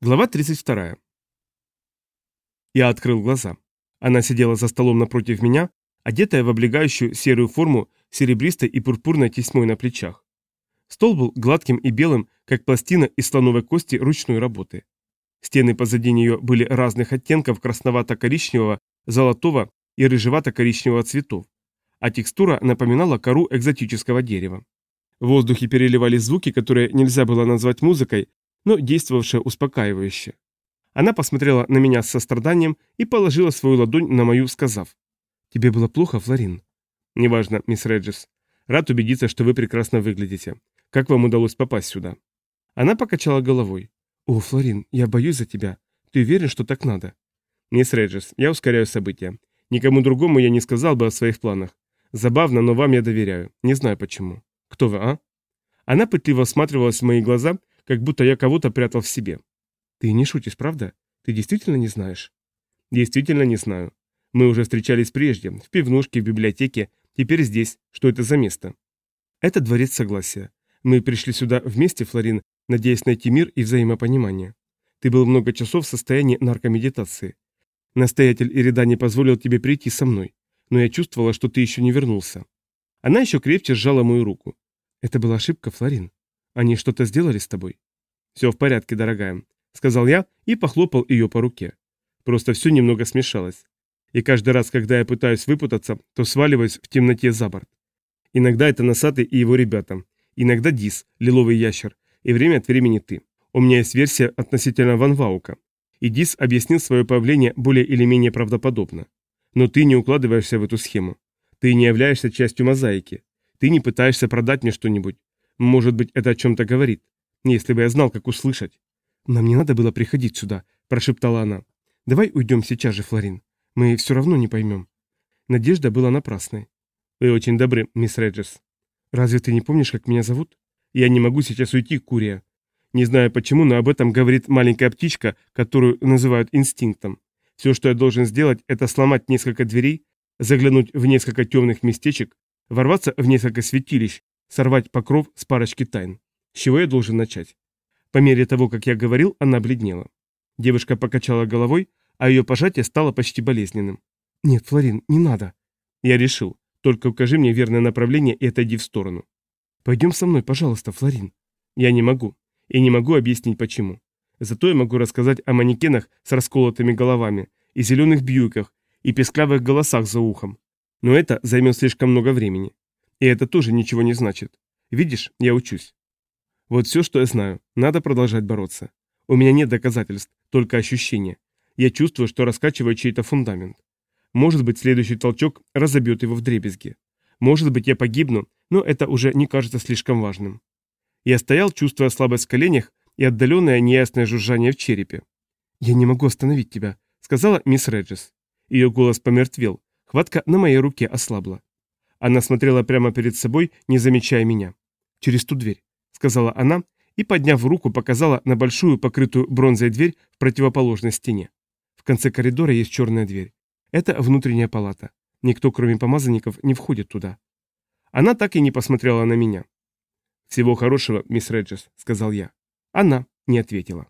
Глава 32. Я открыл глаза. Она сидела за столом напротив меня, одетая в облегающую серую форму серебристой и пурпурной тесьмой на плечах. Стол был гладким и белым, как пластина из слоновой кости ручной работы. Стены позади нее были разных оттенков красновато-коричневого, золотого и рыжевато-коричневого цветов, а текстура напоминала кору экзотического дерева. В воздухе переливались звуки, которые нельзя было назвать музыкой, но действовавшая успокаивающе. Она посмотрела на меня с состраданием и положила свою ладонь на мою, сказав. «Тебе было плохо, Флорин?» «Неважно, мисс Реджис. Рад убедиться, что вы прекрасно выглядите. Как вам удалось попасть сюда?» Она покачала головой. «О, Флорин, я боюсь за тебя. Ты уверен, что так надо?» «Мисс Реджис, я ускоряю события. Никому другому я не сказал бы о своих планах. Забавно, но вам я доверяю. Не знаю почему. Кто вы, а?» Она пытливо всматривалась в мои глаза как будто я кого-то прятал в себе. Ты не шутишь, правда? Ты действительно не знаешь? Действительно не знаю. Мы уже встречались прежде, в пивнушке, в библиотеке, теперь здесь. Что это за место? Это дворец согласия. Мы пришли сюда вместе, Флорин, надеясь найти мир и взаимопонимание. Ты был много часов в состоянии наркомедитации. Настоятель Ирида не позволил тебе прийти со мной, но я чувствовала, что ты еще не вернулся. Она еще крепче сжала мою руку. Это была ошибка, Флорин. Они что-то сделали с тобой? Все в порядке, дорогая, сказал я и похлопал ее по руке. Просто все немного смешалось. И каждый раз, когда я пытаюсь выпутаться, то сваливаюсь в темноте за борт. Иногда это Носатый и его ребята, иногда Дис, лиловый ящер, и время от времени ты. У меня есть версия относительно Ван Ваука. И Дис объяснил свое появление более или менее правдоподобно. Но ты не укладываешься в эту схему. Ты не являешься частью мозаики. Ты не пытаешься продать мне что-нибудь. Может быть, это о чем-то говорит. Если бы я знал, как услышать. Нам не надо было приходить сюда, прошептала она. Давай уйдем сейчас же, Флорин. Мы все равно не поймем. Надежда была напрасной. Вы очень добры, мисс Реджес. Разве ты не помнишь, как меня зовут? Я не могу сейчас уйти, Курия. Не знаю почему, но об этом говорит маленькая птичка, которую называют инстинктом. Все, что я должен сделать, это сломать несколько дверей, заглянуть в несколько темных местечек, ворваться в несколько святилищ, сорвать покров с парочки тайн. С чего я должен начать? По мере того, как я говорил, она бледнела. Девушка покачала головой, а ее пожатие стало почти болезненным. «Нет, Флорин, не надо». Я решил. Только укажи мне верное направление и отойди в сторону. «Пойдем со мной, пожалуйста, Флорин». Я не могу. И не могу объяснить почему. Зато я могу рассказать о манекенах с расколотыми головами, и зеленых бьюках, и песклявых голосах за ухом. Но это займет слишком много времени. И это тоже ничего не значит. Видишь, я учусь. Вот все, что я знаю. Надо продолжать бороться. У меня нет доказательств, только ощущения. Я чувствую, что раскачиваю чей-то фундамент. Может быть, следующий толчок разобьет его в дребезги. Может быть, я погибну, но это уже не кажется слишком важным. Я стоял, чувствуя слабость в коленях и отдаленное неясное жужжание в черепе. «Я не могу остановить тебя», — сказала мисс Реджес. Ее голос помертвел, хватка на моей руке ослабла. Она смотрела прямо перед собой, не замечая меня. «Через ту дверь», — сказала она, и, подняв руку, показала на большую, покрытую бронзой дверь в противоположной стене. В конце коридора есть черная дверь. Это внутренняя палата. Никто, кроме помазанников, не входит туда. Она так и не посмотрела на меня. «Всего хорошего, мисс Реджес», — сказал я. Она не ответила.